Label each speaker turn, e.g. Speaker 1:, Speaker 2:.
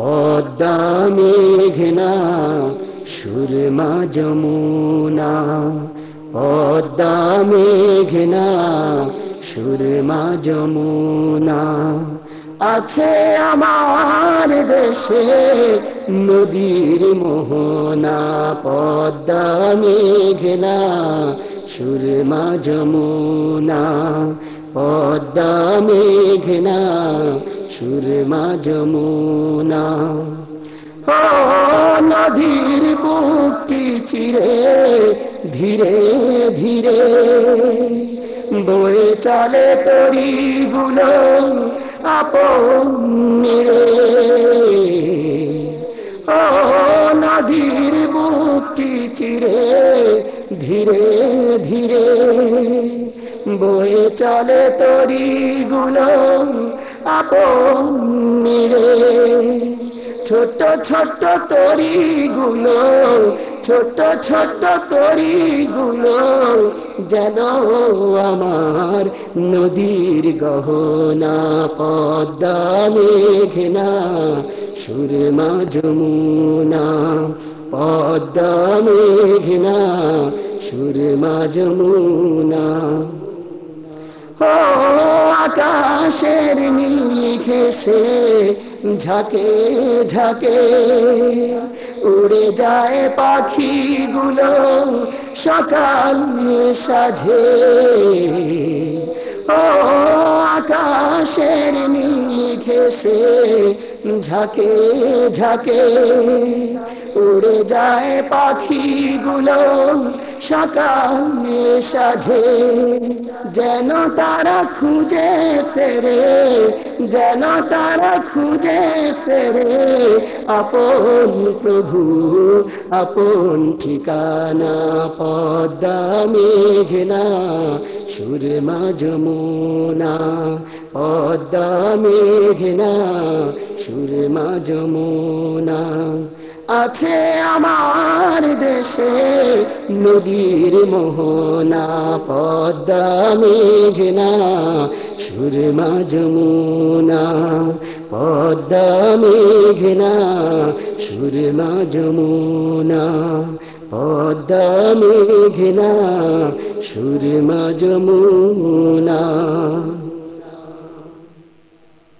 Speaker 1: পদ্মা মেঘনা, সুরমা যমুনা। পদ্মা মেঘনা, সুরমা যমুনা। আছে আমার দেশে নদীর মোহনা। পদ্মা মেঘনা, সুরমা যমুনা। পদ্মা মেঘনা সুরমা যমুনা ও নদীর বুকটি চিরে, ধীরে ধীরে। বয়ে চলে তরি গুলো আপন ও নদীর বুকটি চিরে, ধীরে ধীরে। বয়ে চলে তরি গুলো নিরে ছোট ছোট তরি গুলো ছোট ছোট তরি গুলো যেন আমার নদীর গহনা পদ্মা মেঘনা, সুরমা যমুনা পদ্মা মেঘনা, সুরমা যমুনা। আকাশের নীল ঘেসে ঝাঁকে ঝাঁকে উড়ে যায় পাখিগুলো সকাল সাঝে। ও আকাশের নীল ঘেসে ঝাঁকে ঝাঁকে। উড়ে যায় পাখিগুলো সকাল সাঝে। যেন তারা খুঁজে ফেরে, যেন তারা খুঁজে ফেরে। আপন প্রভু, আপন ঠিকানা, পদ্মা, মেঘনা সুরমা যমুনা, পদ্মা মেঘনা সুরমা যমুনা। আছে আমার দেশে নদীর মোহনা, পদ্মা মেঘনা সুরমা যমুনা। পদ্মা মেঘনা সুরমা যমুনা। পদ্মা মেঘনা সুরমা যমুনা।